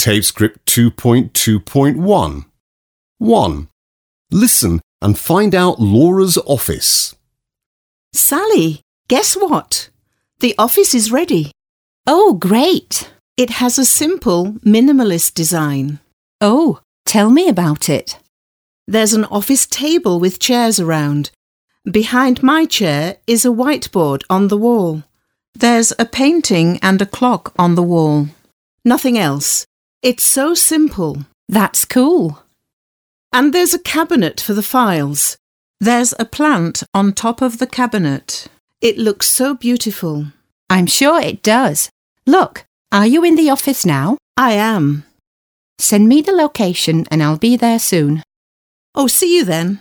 Tape script 2.2.1. 1. Listen and find out Laura's office. Sally, guess what? The office is ready. Oh, great. It has a simple, minimalist design. Oh, tell me about it. There's an office table with chairs around. Behind my chair is a whiteboard on the wall. There's a painting and a clock on the wall. Nothing else. It's so simple. That's cool. And there's a cabinet for the files. There's a plant on top of the cabinet. It looks so beautiful. I'm sure it does. Look, are you in the office now? I am. Send me the location and I'll be there soon. Oh, see you then.